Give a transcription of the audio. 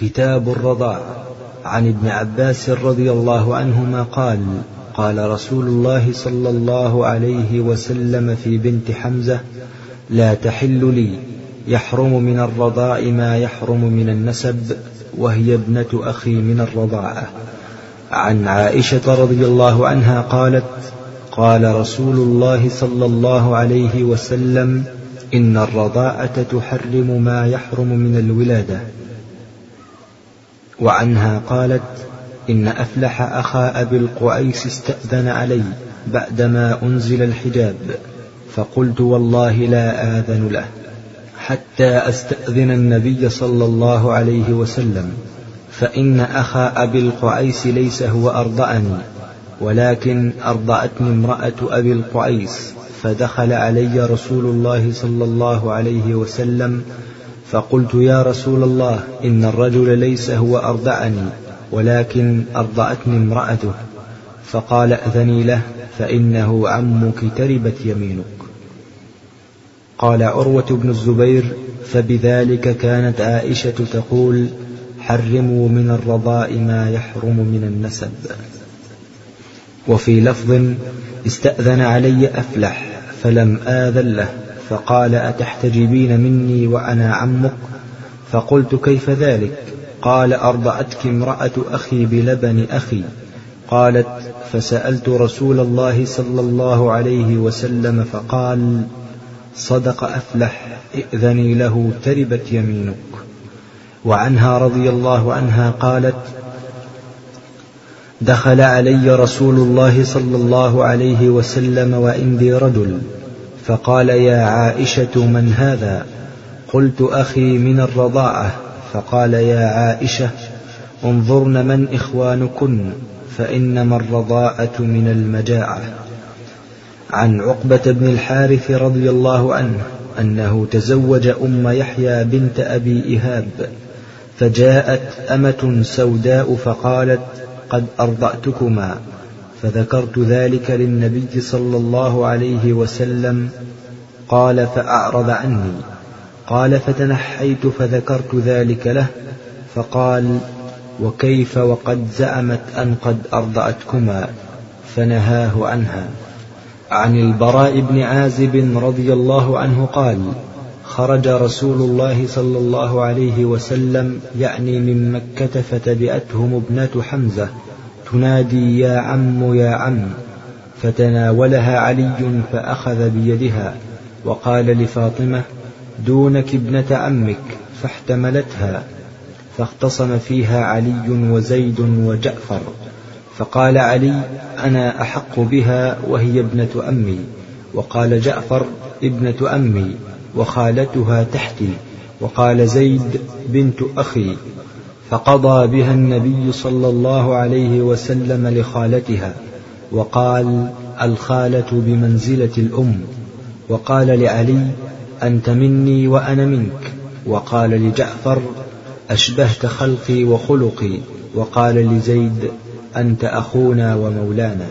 كتاب الرضاع عن ابن عباس رضي الله عنهما قال قال رسول الله صلى الله عليه وسلم في بنت حمزة لا تحل لي يحرم من الرضاع ما يحرم من النسب وهي ابنة أخي من الرضاعة. عن عائشة رضي الله عنها قالت قال رسول الله صلى الله عليه وسلم إن الرضاعة تحرم ما يحرم من الولادة. وعنها قالت إن أفلح أخا أبي القعيس استأذن علي بعدما أنزل الحجاب فقلت والله لا آذن له حتى أستأذن النبي صلى الله عليه وسلم فإن أخا أبي القعيس ليس هو أرضعني ولكن أرضعتني امرأة أبي القعيس فدخل علي رسول الله صلى الله عليه وسلم فقلت يا رسول الله إن الرجل ليس هو أرضعني ولكن أرضعتني امرأته. فقال أذني له فإنه عمك تربت يمينك. قال عروة بن الزبير فبذلك كانت عائشة تقول حرموا من الرضاء ما يحرم من النسب. وفي لفظ استأذن علي أفلح فلم آذن له. فقال أتحتجبين مني وأنا عمك؟ فقلت كيف ذلك؟ قال أرضعتك امرأة أخي بلبن أخي. قالت فسألت رسول الله صلى الله عليه وسلم فقال صدق أفلح ائذني له تربت يمينك. وعنها رضي الله عنها قالت دخل علي رسول الله صلى الله عليه وسلم وعندي رجل. فقال يا عائشة من هذا؟ قلت أخي من الرضاعة. فقال يا عائشة انظرن من إخوانكن فإنما الرضاءة من المجاعة. عن عقبة بن الحارث رضي الله عنه أنه تزوج أم يحيى بنت أبي إهاب فجاءت أمة سوداء فقالت قد أرضعتكما. فذكرت ذلك للنبي صلى الله عليه وسلم. قال فأعرض عني. قال فتنحيت فذكرت ذلك له. فقال وكيف وقد زعمت أن قد أرضعتكما فنهاه عنها. عن البراء بن عازب رضي الله عنه قال خرج رسول الله صلى الله عليه وسلم يعني من مكة فتبعتهم ابنة حمزة. تنادي يا عم يا عم فتناولها علي فأخذ بيدها وقال لفاطمة دونك ابنة عمك فاحتملتها. فاختصم فيها علي وزيد وجعفر فقال علي أنا أحق بها وهي ابنة أمي وقال جعفر ابنة أمي وخالتها تحتي. وقال زيد بنت أخي. فقضى بها النبي صلى الله عليه وسلم لخالتها وقال الخالة بمنزلة الأم. وقال لعلي أنت مني وأنا منك. وقال لجعفر أشبهت خلقي وخلقي. وقال لزيد أنت أخونا ومولانا.